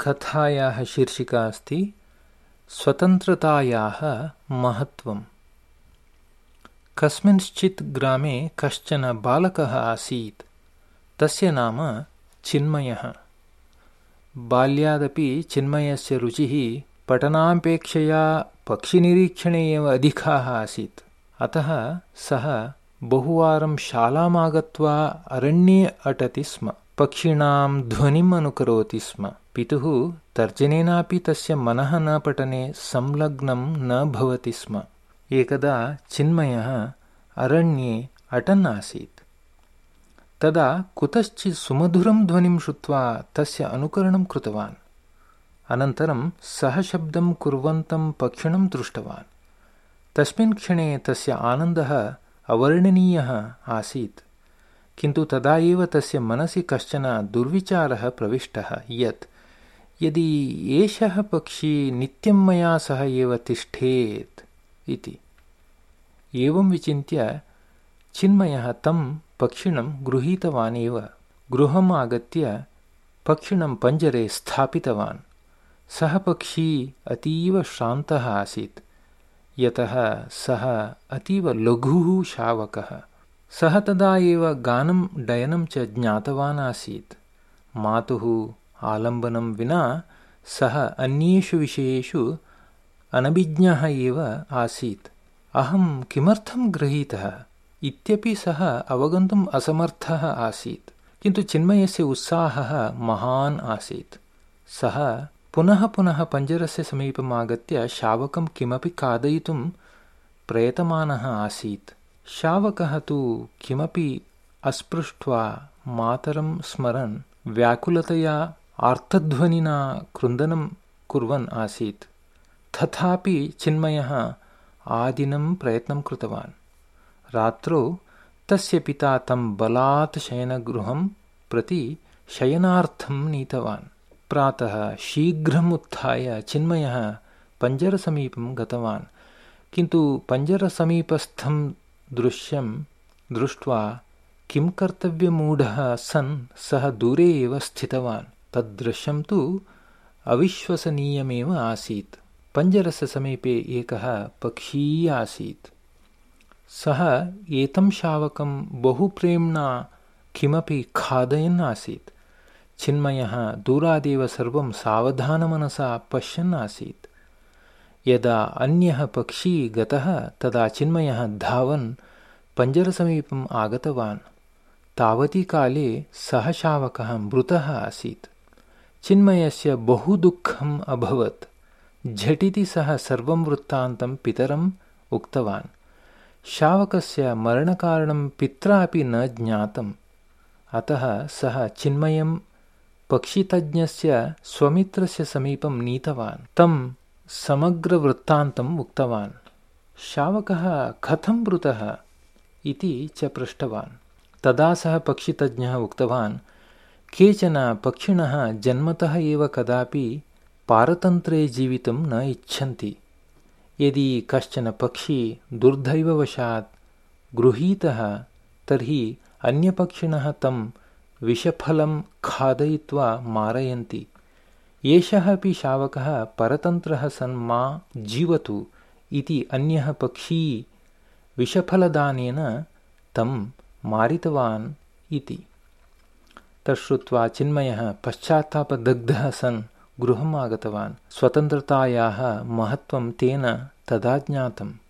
कथायाः शीर्षिका अस्ति स्वतन्त्रतायाः महत्त्वम्। कस्मिंश्चित् ग्रामे कश्चन बालकः आसीत् तस्य नाम चिन्मयः। बाल्यादपि चिन्मयस्य रुचिः पठनापेक्षया पक्षिनिरीक्षणे एव अधिकाः आसीत्। अतः सः बहुवारं शालामागत्वा अरण्ये अटति स्म पक्षिणां ध्वनिम् अनुकरोति स्म। पितुः तर्जनेनापि तस्य मनः न पठने संलग्नं न भवति स्म। एकदा चिन्मयः अरण्ये अटन् आसीत्। तदा कुतश्चित् सुमधुरं ध्वनिं श्रुत्वा तस्य अनुकरणं कृतवान्। अनन्तरं सः शब्दं कुर्वन्तं पक्षिणं दृष्टवान्। तस्मिन् क्षणे तस्य आनन्दः अवर्णनीयः आसीत् किन्तु तदा एव तस्य मनसि कश्चन दुर्विचारः प्रविष्टः यत् यदि एषः पक्षी नित्यं मया सह एव तिष्ठेत् इति। एवं विचिन्त्य चिन्मयः तं पक्षिणं गृहीतवान् एव। गृहम् आगत्य पक्षिणं पञ्जरे स्थापितवान्। सः पक्षी अतीव श्रान्तः आसीत्। यतः सः अतीव लघुः शावकः सः तदा एव गानं डयनं च ज्ञातवान् आसीत्। मातुः आलम्बनं विना सः अन्येषु विषयेषु अनभिज्ञः एव आसीत्। अहं किमर्थं गृहीतः? इत्यपि सः अवगन्तुम् असमर्थः आसीत्। किन्तु चिन्मयस्य उत्साहः महान् आसीत्। सः पुनः पुनः पञ्जरस्य समीपम् आगत्य शावकं किमपि खादयितुं प्रयतमानः आसीत् शावकः तु किमपि अस्पृष्ट्वा मातरं स्मरन् व्याकुलतया आर्तध्वनिना क्रुन्दनं कुर्वन् आसीत्। तथापि चिन्मयः आदिनं प्रयत्नं कृतवान्। रात्रौ तस्य पिता तं बलात् शयनगृहं प्रति शयनार्थं नीतवान्। प्रातः शीघ्रम् उत्थाय चिन्मयः पञ्जरसमीपं गतवान्। किन्तु पञ्जरसमीपस्थं दृश्यं दृष्ट्वा किं कर्तव्यमूढः सन् सः दूरे एव स्थितवान्। तद्दृश्यं तु अविश्वसनीयमेव आसीत्। पञ्जरस्य समीपे एकः पक्षी आसीत्। सः एतं शावकं बहुप्रेम्णा किमपि खादयन् आसीत्। चिन्मयः दूरादेव सर्वं सावधानमनसा पश्यन् आसीत्। यदा अन्यः पक्षी गतः तदा चिन्मयः धावन् पञ्जरसमीपम् आगतवान्। तावती काले सः शावकः मृतः आसीत्। चिन्मयस्य बहु दुःखम् अभवत्। झटिति सः सर्वं वृत्तान्तं पितरम् उक्तवान्। शावकस्य मरणकारणं पित्रापि न ज्ञातम्। अतः सः चिन्मयं पक्षितज्ञस्य स्वमित्रस्य समीपं नीतवान्। तं समग्रवृत्तान्तम् उक्तवान्। शावकः कथं मृतः इति च पृष्टवान्। तदा सः पक्षितज्ञः उक्तवान् केचन पक्षिणः जन्मतः एव कदापि पारतन्त्रे जीवितुं न इच्छन्ति। यदि कश्चन पक्षी दुर्दैववशात् गृहीतः तर्हि अन्यपक्षिणः तं विषफलं खादयित्वा मारयन्ति एषः अपि शावकः परतन्त्रः सन् मा जीवतु इति अन्यः पक्षी विषफलदानेन तं मारितवान् इति। तच्छ्रुत्वा चिन्मयः पश्चात्तापदग्धः सन् गृहम् आगतवान्। स्वतन्त्रतायाः महत्त्वं तेन तदा ज्ञातम्